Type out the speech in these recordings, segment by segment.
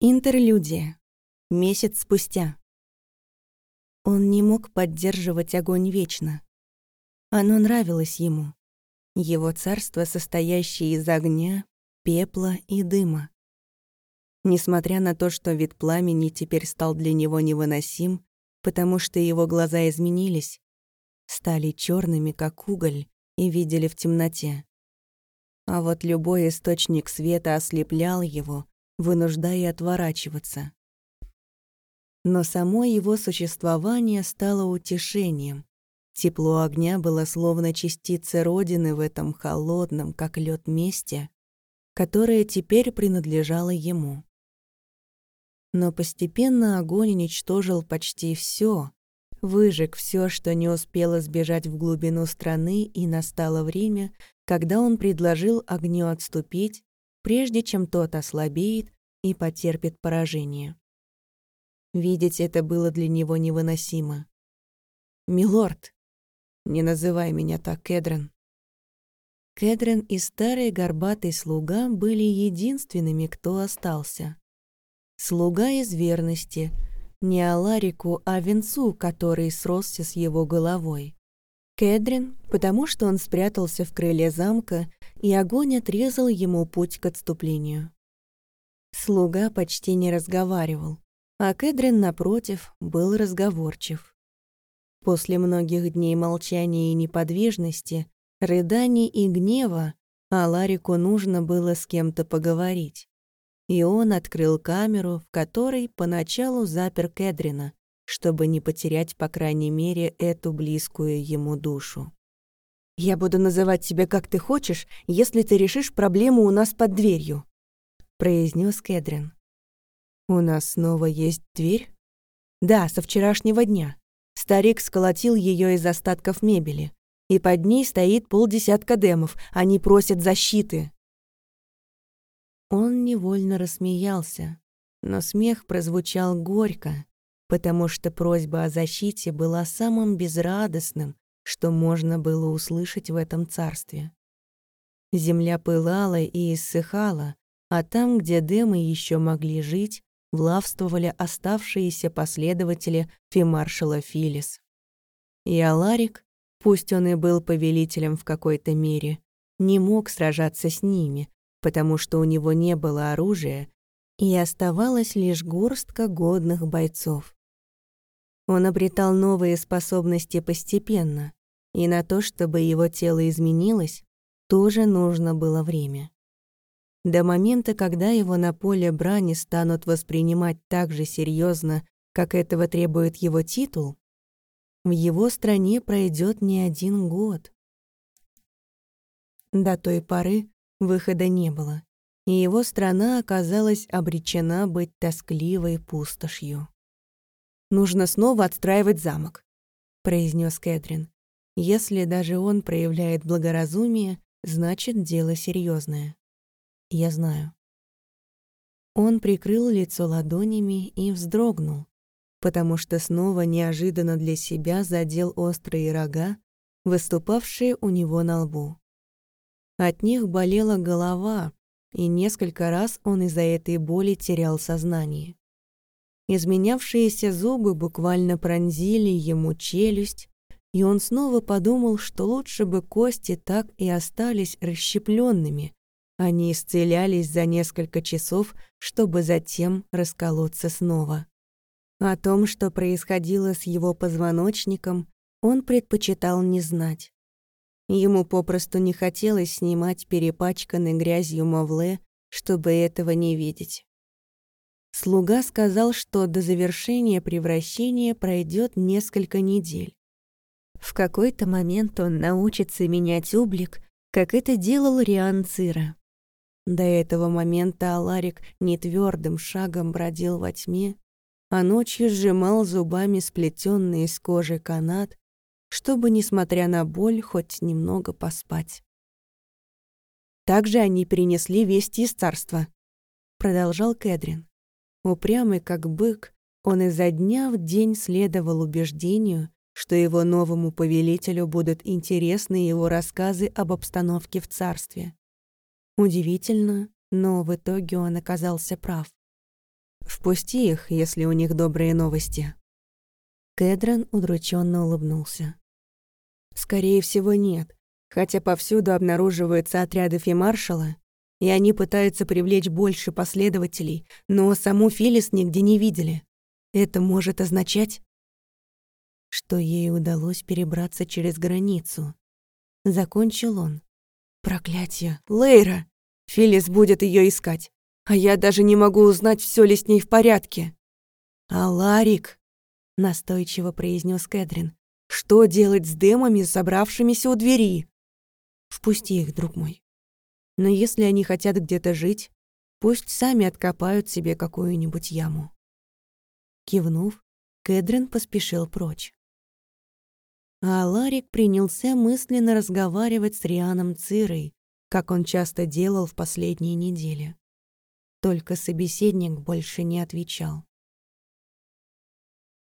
Интерлюдия. Месяц спустя. Он не мог поддерживать огонь вечно. Оно нравилось ему. Его царство, состоящее из огня, пепла и дыма. Несмотря на то, что вид пламени теперь стал для него невыносим, потому что его глаза изменились, стали черными, как уголь, и видели в темноте. А вот любой источник света ослеплял его, вынуждая отворачиваться. Но само его существование стало утешением. Тепло огня было словно частица Родины в этом холодном, как лед месте, которое теперь принадлежало ему. Но постепенно огонь уничтожил почти все, выжег все, что не успело сбежать в глубину страны, и настало время, когда он предложил огню отступить прежде чем тот ослабеет и потерпит поражение. Видеть это было для него невыносимо. «Милорд, не называй меня так, Кедрен». Кедрен и старый горбатый слуга были единственными, кто остался. Слуга из верности, не Аларику, а венцу, который сросся с его головой. Кедрин, потому что он спрятался в крыле замка, и огонь отрезал ему путь к отступлению. Слуга почти не разговаривал, а Кедрин, напротив, был разговорчив. После многих дней молчания и неподвижности, рыданий и гнева, Аларику нужно было с кем-то поговорить. И он открыл камеру, в которой поначалу запер Кедрина, чтобы не потерять, по крайней мере, эту близкую ему душу. «Я буду называть тебя как ты хочешь, если ты решишь проблему у нас под дверью», — произнес Кэдрин. «У нас снова есть дверь?» «Да, со вчерашнего дня. Старик сколотил ее из остатков мебели, и под ней стоит полдесятка демов, они просят защиты». Он невольно рассмеялся, но смех прозвучал горько, потому что просьба о защите была самым безрадостным, что можно было услышать в этом царстве. Земля пылала и иссыхала, а там, где демы еще могли жить, влавствовали оставшиеся последователи фимаршала Филис. И Аларик, пусть он и был повелителем в какой-то мере, не мог сражаться с ними, потому что у него не было оружия, и оставалась лишь горстка годных бойцов. Он обретал новые способности постепенно, и на то, чтобы его тело изменилось, тоже нужно было время. До момента, когда его на поле брани станут воспринимать так же серьезно, как этого требует его титул, в его стране пройдет не один год. До той поры выхода не было, и его страна оказалась обречена быть тоскливой пустошью. Нужно снова отстраивать замок», — произнес Кэтрин. «Если даже он проявляет благоразумие, значит, дело серьезное. Я знаю». Он прикрыл лицо ладонями и вздрогнул, потому что снова неожиданно для себя задел острые рога, выступавшие у него на лбу. От них болела голова, и несколько раз он из-за этой боли терял сознание. Изменявшиеся зубы буквально пронзили ему челюсть, и он снова подумал, что лучше бы кости так и остались расщепленными, они исцелялись за несколько часов, чтобы затем расколоться снова. О том, что происходило с его позвоночником, он предпочитал не знать. Ему попросту не хотелось снимать перепачканный грязью Мовле, чтобы этого не видеть. Слуга сказал, что до завершения превращения пройдет несколько недель. В какой-то момент он научится менять облик, как это делал Риан Цира. До этого момента Аларик нетвёрдым шагом бродил во тьме, а ночью сжимал зубами сплетенный из кожи канат, чтобы, несмотря на боль, хоть немного поспать. «Также они принесли вести из царства», — продолжал Кэдрин. Упрямый как бык, он изо дня в день следовал убеждению, что его новому повелителю будут интересны его рассказы об обстановке в царстве. Удивительно, но в итоге он оказался прав. Впусти их, если у них добрые новости». Кэдрон удрученно улыбнулся. «Скорее всего, нет, хотя повсюду обнаруживаются отряды фимаршала, и они пытаются привлечь больше последователей, но саму Филис нигде не видели. Это может означать, что ей удалось перебраться через границу. Закончил он. Проклятие. Лейра! Филис будет ее искать. А я даже не могу узнать, все ли с ней в порядке. А Ларик, настойчиво произнес Кэдрин, что делать с демами, собравшимися у двери? Впусти их, друг мой. Но если они хотят где-то жить, пусть сами откопают себе какую-нибудь яму. Кивнув, Кэдрин поспешил прочь. А Ларик принялся мысленно разговаривать с Рианом Цирой, как он часто делал в последние недели. Только собеседник больше не отвечал.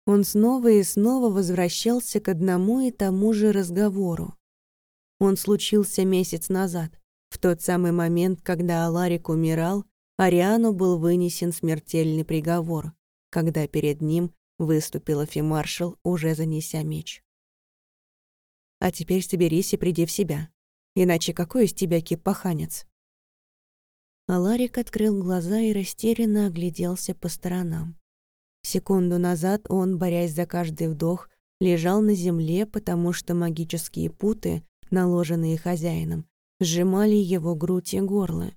Он снова и снова возвращался к одному и тому же разговору. Он случился месяц назад, в тот самый момент, когда Аларик умирал, Ариану был вынесен смертельный приговор, когда перед ним выступил фимаршал, уже занеся меч. А теперь соберись и приди в себя. Иначе какой из тебя кипаханец? Аларик открыл глаза и растерянно огляделся по сторонам. Секунду назад он, борясь за каждый вдох, лежал на земле, потому что магические путы, наложенные хозяином, сжимали его грудь и горло.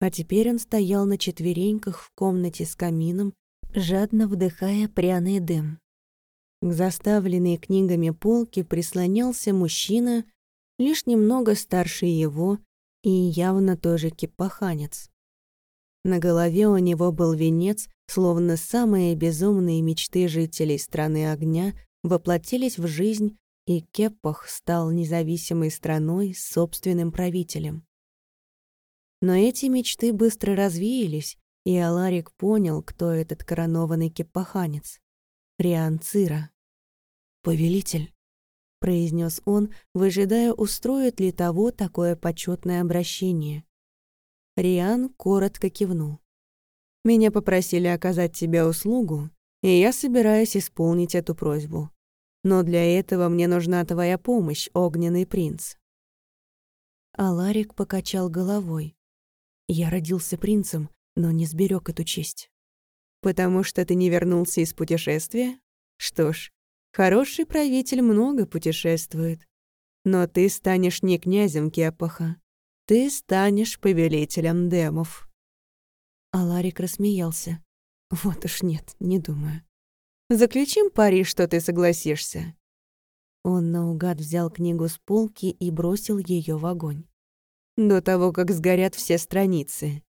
А теперь он стоял на четвереньках в комнате с камином, жадно вдыхая пряный дым. К заставленной книгами полке прислонялся мужчина, лишь немного старше его и явно тоже кипаханец. На голове у него был венец, словно самые безумные мечты жителей страны огня воплотились в жизнь, и Кеппах стал независимой страной с собственным правителем. Но эти мечты быстро развеялись, и Аларик понял, кто этот коронованный кипаханец. Риан Цира. «Повелитель», — произнес он, выжидая, устроит ли того такое почетное обращение. Риан коротко кивнул. «Меня попросили оказать тебе услугу, и я собираюсь исполнить эту просьбу. Но для этого мне нужна твоя помощь, огненный принц». Аларик покачал головой. «Я родился принцем, но не сберег эту честь». «Потому что ты не вернулся из путешествия? Что ж, хороший правитель много путешествует. Но ты станешь не князем Кепаха. Ты станешь повелителем демов». Аларик рассмеялся. «Вот уж нет, не думаю. Заключим пари, что ты согласишься». Он наугад взял книгу с полки и бросил ее в огонь. До того, как сгорят все страницы.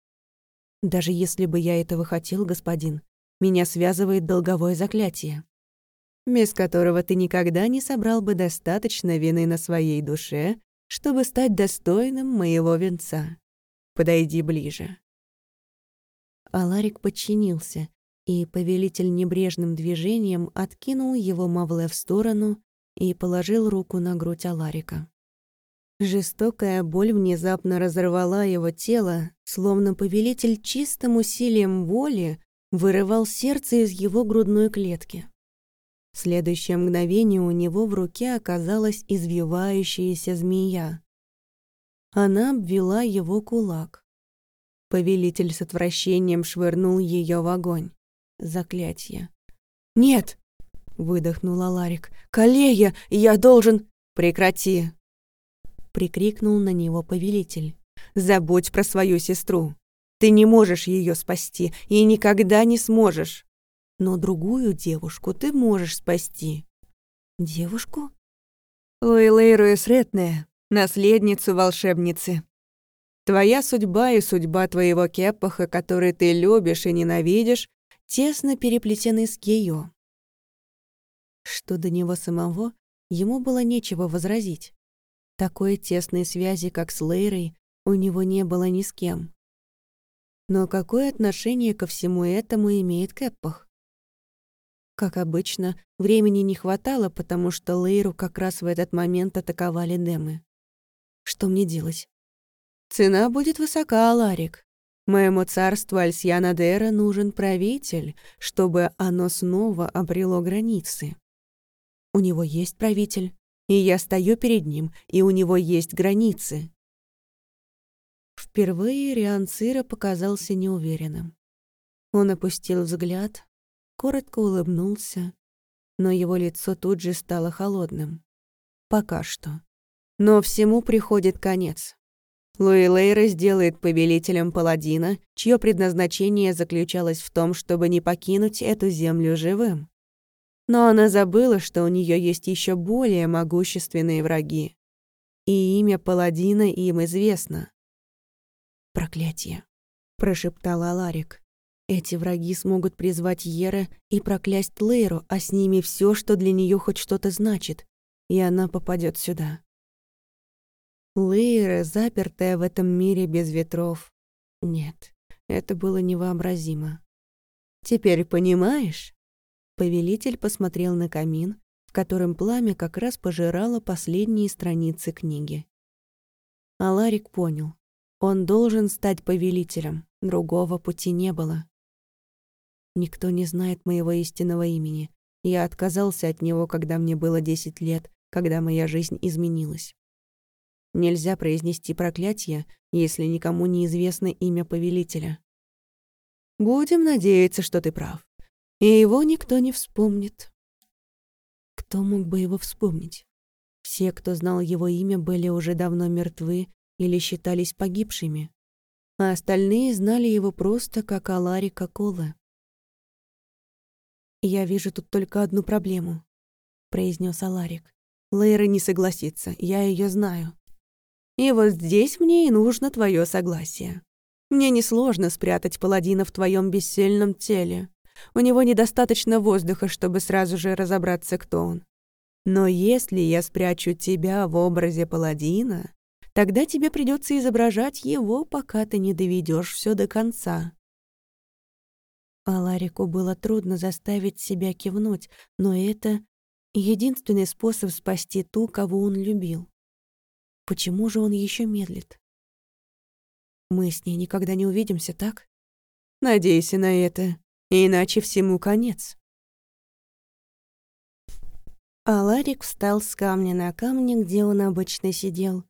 Даже если бы я этого хотел, господин, меня связывает долговое заклятие, без которого ты никогда не собрал бы достаточно вины на своей душе, чтобы стать достойным моего венца. Подойди ближе». Аларик подчинился, и повелитель небрежным движением откинул его Мавле в сторону и положил руку на грудь Аларика. Жестокая боль внезапно разорвала его тело, словно повелитель чистым усилием воли вырывал сердце из его грудной клетки. В следующее мгновение у него в руке оказалась извивающаяся змея. Она обвела его кулак. Повелитель с отвращением швырнул ее в огонь. Заклятье. «Нет!» — выдохнула Ларик. «Калея! Я должен...» «Прекрати!» Прикрикнул на него повелитель. «Забудь про свою сестру. Ты не можешь ее спасти и никогда не сможешь. Но другую девушку ты можешь спасти». «Девушку?» «Лейлейру Эсретная, наследницу волшебницы. Твоя судьба и судьба твоего Кепаха, который ты любишь и ненавидишь, тесно переплетены с ее». Что до него самого, ему было нечего возразить. Такой тесной связи, как с Лейрой, у него не было ни с кем. Но какое отношение ко всему этому имеет Кэппах? Как обычно, времени не хватало, потому что Лейру как раз в этот момент атаковали демы. Что мне делать? Цена будет высока, Аларик. Моему царству Альсьянадера нужен правитель, чтобы оно снова обрело границы. У него есть правитель, и я стою перед ним, и у него есть границы. Впервые Рианцира показался неуверенным. Он опустил взгляд, коротко улыбнулся, но его лицо тут же стало холодным. Пока что. Но всему приходит конец. Луи Лейра сделает повелителем паладина, чье предназначение заключалось в том, чтобы не покинуть эту землю живым. Но она забыла, что у нее есть еще более могущественные враги. И имя паладина им известно. «Проклятие», — прошептала Аларик. «Эти враги смогут призвать Ера и проклясть Лейру, а с ними все, что для нее хоть что-то значит, и она попадет сюда». Лейра, запертая в этом мире без ветров. Нет, это было невообразимо. «Теперь понимаешь?» Повелитель посмотрел на камин, в котором пламя как раз пожирало последние страницы книги. Аларик понял. Он должен стать повелителем, другого пути не было. Никто не знает моего истинного имени. Я отказался от него, когда мне было десять лет, когда моя жизнь изменилась. Нельзя произнести проклятие, если никому не известно имя повелителя. Будем надеяться, что ты прав. И его никто не вспомнит. Кто мог бы его вспомнить? Все, кто знал его имя, были уже давно мертвы или считались погибшими, а остальные знали его просто как Аларика Кола. «Я вижу тут только одну проблему», — произнес Аларик. «Лейра не согласится, я ее знаю. И вот здесь мне и нужно твое согласие. Мне несложно спрятать паладина в твоем бессильном теле. У него недостаточно воздуха, чтобы сразу же разобраться, кто он. Но если я спрячу тебя в образе паладина, тогда тебе придется изображать его, пока ты не доведешь все до конца. Аларику было трудно заставить себя кивнуть, но это единственный способ спасти ту, кого он любил. Почему же он еще медлит? Мы с ней никогда не увидимся, так? Надейся на это, иначе всему конец. Аларик встал с камня на камне, где он обычно сидел,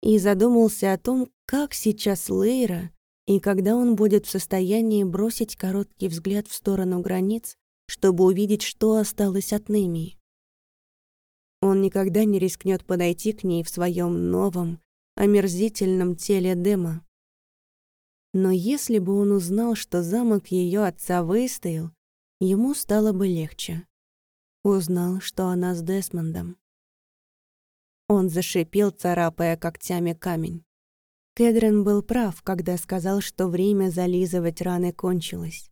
и задумался о том, как сейчас Лейра и когда он будет в состоянии бросить короткий взгляд в сторону границ, чтобы увидеть, что осталось от Немии. Он никогда не рискнет подойти к ней в своем новом, омерзительном теле Дема. Но если бы он узнал, что замок ее отца выстоял, ему стало бы легче. Узнал, что она с Десмондом. Он зашипел, царапая когтями камень. Кедрин был прав, когда сказал, что время зализывать раны кончилось.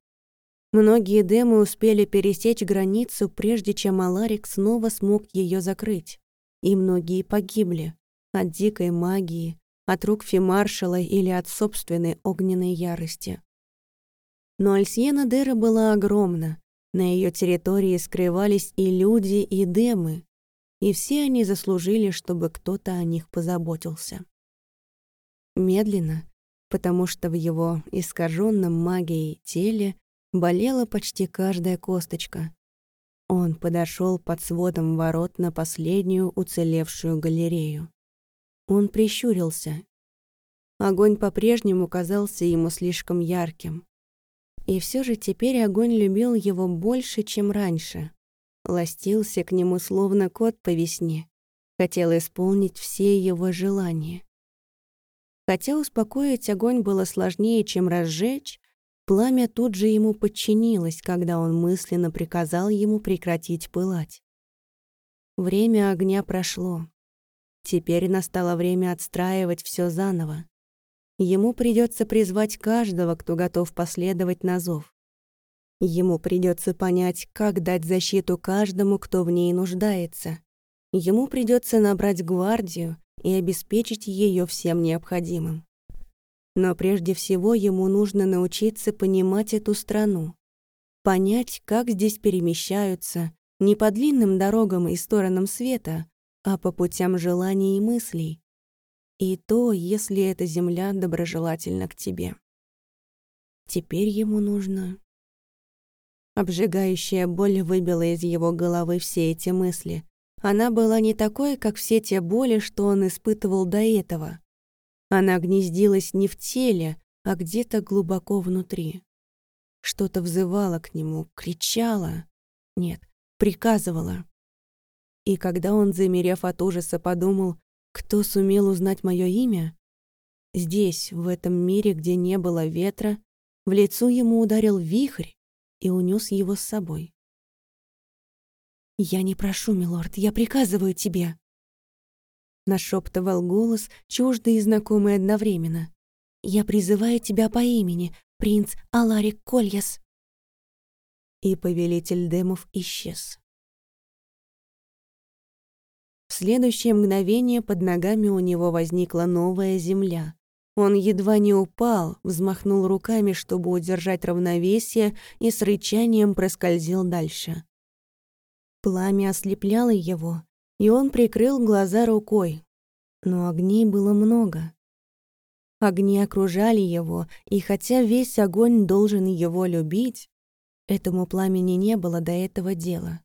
Многие демы успели пересечь границу, прежде чем Аларик снова смог ее закрыть. И многие погибли от дикой магии, от рук Фимаршала или от собственной огненной ярости. Но Альсьена Дера была огромна, на ее территории скрывались и люди, и демы, и все они заслужили, чтобы кто-то о них позаботился. Медленно, потому что в его искаженном магией теле болела почти каждая косточка. Он подошел под сводом ворот на последнюю уцелевшую галерею. Он прищурился. Огонь по-прежнему казался ему слишком ярким. И все же теперь огонь любил его больше, чем раньше. Ластился к нему словно кот по весне. Хотел исполнить все его желания. Хотя успокоить огонь было сложнее, чем разжечь, Пламя тут же ему подчинилось, когда он мысленно приказал ему прекратить пылать. Время огня прошло. Теперь настало время отстраивать все заново. Ему придется призвать каждого, кто готов последовать на зов. Ему придется понять, как дать защиту каждому, кто в ней нуждается. Ему придется набрать гвардию и обеспечить ее всем необходимым. Но прежде всего ему нужно научиться понимать эту страну. Понять, как здесь перемещаются, не по длинным дорогам и сторонам света, а по путям желаний и мыслей. И то, если эта земля доброжелательна к тебе. Теперь ему нужно... Обжигающая боль выбила из его головы все эти мысли. Она была не такой, как все те боли, что он испытывал до этого. Она гнездилась не в теле, а где-то глубоко внутри. Что-то взывало к нему, кричало. Нет, приказывало. И когда он, замерев от ужаса, подумал, кто сумел узнать мое имя, здесь, в этом мире, где не было ветра, в лицо ему ударил вихрь и унес его с собой. «Я не прошу, милорд, я приказываю тебе!» Нашептывал голос, чуждый и знакомый одновременно. «Я призываю тебя по имени, принц Аларик Кольяс!» И повелитель демов исчез. В следующее мгновение под ногами у него возникла новая земля. Он едва не упал, взмахнул руками, чтобы удержать равновесие, и с рычанием проскользил дальше. Пламя ослепляло его, и он прикрыл глаза рукой. Но огней было много. Огни окружали его, и хотя весь огонь должен его любить, этому пламени не было до этого дела.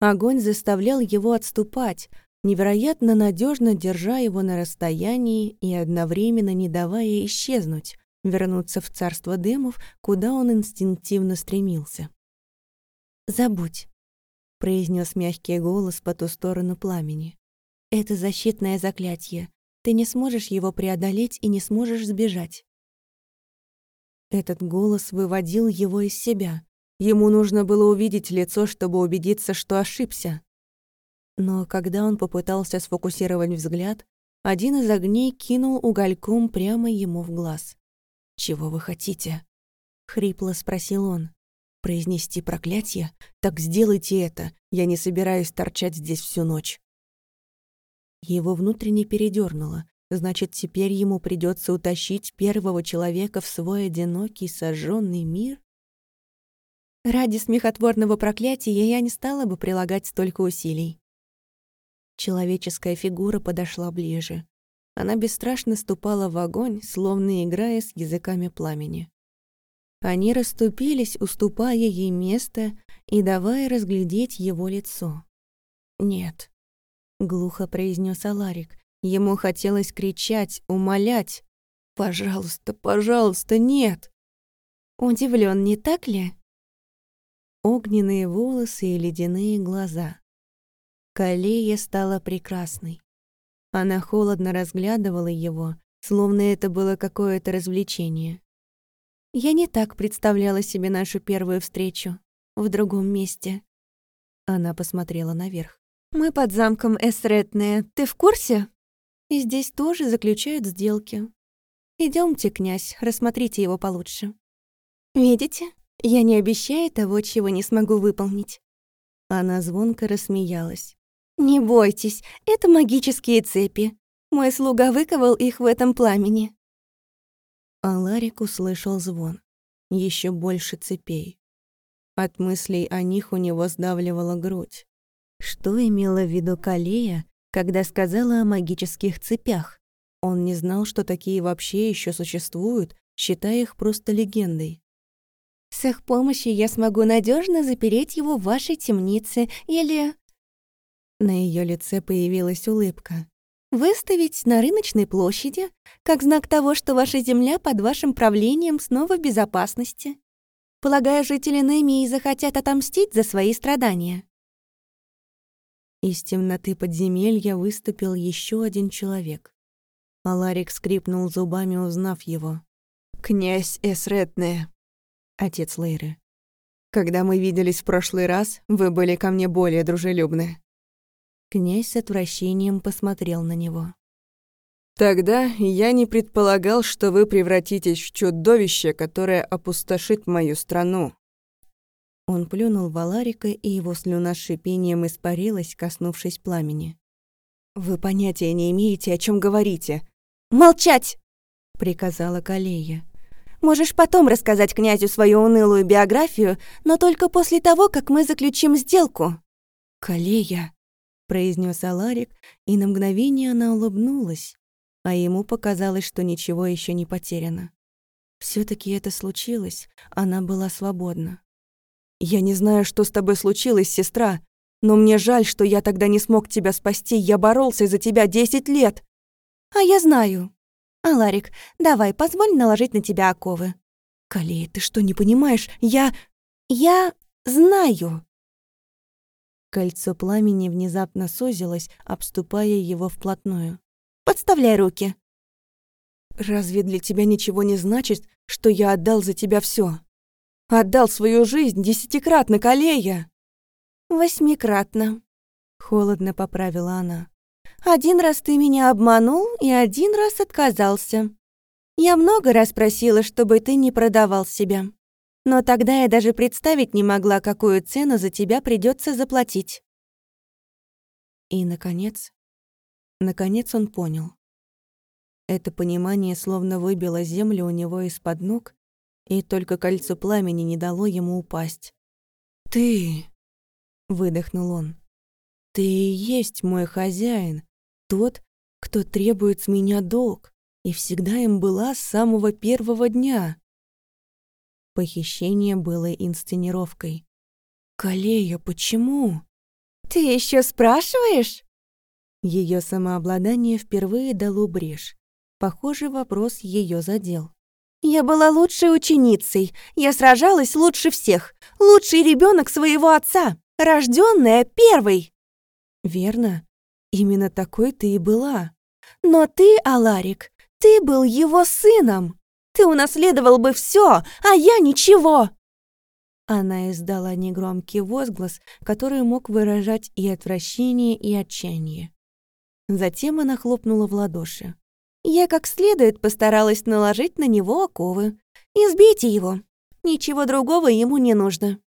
Огонь заставлял его отступать, невероятно надежно держа его на расстоянии и одновременно не давая исчезнуть, вернуться в царство дымов, куда он инстинктивно стремился. «Забудь», — произнес мягкий голос по ту сторону пламени. «Это защитное заклятие. Ты не сможешь его преодолеть и не сможешь сбежать». Этот голос выводил его из себя. Ему нужно было увидеть лицо, чтобы убедиться, что ошибся. Но когда он попытался сфокусировать взгляд, один из огней кинул угольком прямо ему в глаз. «Чего вы хотите?» — хрипло спросил он произнести проклятие, так сделайте это, я не собираюсь торчать здесь всю ночь. Его внутренне передернуло, значит, теперь ему придется утащить первого человека в свой одинокий сожженный мир? Ради смехотворного проклятия я не стала бы прилагать столько усилий. Человеческая фигура подошла ближе. Она бесстрашно ступала в огонь, словно играя с языками пламени. Они расступились, уступая ей место и давая разглядеть его лицо. «Нет», — глухо произнес Аларик. Ему хотелось кричать, умолять. «Пожалуйста, пожалуйста, нет!» Удивлен, не так ли? Огненные волосы и ледяные глаза. Калея стала прекрасной. Она холодно разглядывала его, словно это было какое-то развлечение. Я не так представляла себе нашу первую встречу. В другом месте. Она посмотрела наверх. «Мы под замком Эсретне. Ты в курсе?» «И здесь тоже заключают сделки. Идемте, князь, рассмотрите его получше». «Видите? Я не обещаю того, чего не смогу выполнить». Она звонко рассмеялась. «Не бойтесь, это магические цепи. Мой слуга выковал их в этом пламени. А Ларик услышал звон. Еще больше цепей. От мыслей о них у него сдавливала грудь. Что имела в виду Калея, когда сказала о магических цепях? Он не знал, что такие вообще еще существуют, считая их просто легендой. «С их помощью я смогу надежно запереть его в вашей темнице или...» На ее лице появилась улыбка. Выставить на рыночной площади, как знак того, что ваша земля под вашим правлением снова в безопасности. Полагаю, жители Немии захотят отомстить за свои страдания. Из темноты подземелья выступил еще один человек. Аларик скрипнул зубами, узнав его. «Князь Эсретне, отец Лейры. Когда мы виделись в прошлый раз, вы были ко мне более дружелюбны. Князь с отвращением посмотрел на него. «Тогда я не предполагал, что вы превратитесь в чудовище, которое опустошит мою страну». Он плюнул в Аларика, и его слюна с шипением испарилась, коснувшись пламени. «Вы понятия не имеете, о чем говорите». «Молчать!» — приказала Калея. «Можешь потом рассказать князю свою унылую биографию, но только после того, как мы заключим сделку». «Калея!» произнес Аларик, и на мгновение она улыбнулась, а ему показалось, что ничего еще не потеряно. все таки это случилось, она была свободна. «Я не знаю, что с тобой случилось, сестра, но мне жаль, что я тогда не смог тебя спасти. Я боролся за тебя десять лет». «А я знаю. Аларик, давай, позволь наложить на тебя оковы». «Калей, ты что, не понимаешь? Я... я знаю». Кольцо пламени внезапно сузилось, обступая его вплотную. «Подставляй руки». «Разве для тебя ничего не значит, что я отдал за тебя все? Отдал свою жизнь десятикратно, Калея!» «Восьмикратно», — холодно поправила она. «Один раз ты меня обманул и один раз отказался. Я много раз просила, чтобы ты не продавал себя. Но тогда я даже представить не могла, какую цену за тебя придется заплатить». И, наконец, наконец он понял. Это понимание словно выбило землю у него из-под ног, и только кольцо пламени не дало ему упасть. «Ты!» — выдохнул он. «Ты и есть мой хозяин, тот, кто требует с меня долг, и всегда им была с самого первого дня». Похищение было инсценировкой. «Калея, почему?» «Ты еще спрашиваешь?» Ее самообладание впервые дало брешь. Похоже, вопрос ее задел. Я была лучшей ученицей. Я сражалась лучше всех. Лучший ребенок своего отца. Рожденная первой. Верно. Именно такой ты и была. Но ты, Аларик, ты был его сыном. Ты унаследовал бы все, а я ничего. Она издала негромкий возглас, который мог выражать и отвращение, и отчаяние. Затем она хлопнула в ладоши. Я как следует постаралась наложить на него оковы. Избейте его. Ничего другого ему не нужно.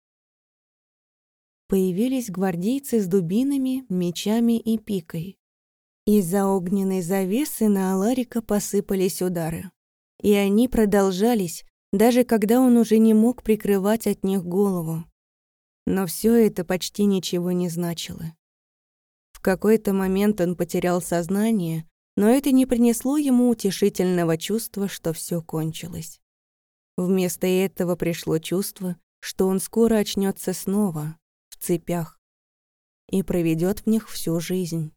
Появились гвардейцы с дубинами, мечами и пикой. Из-за огненной завесы на Аларика посыпались удары. И они продолжались, даже когда он уже не мог прикрывать от них голову. Но все это почти ничего не значило. В какой-то момент он потерял сознание, но это не принесло ему утешительного чувства, что все кончилось. Вместо этого пришло чувство, что он скоро очнется снова, в цепях, и проведет в них всю жизнь.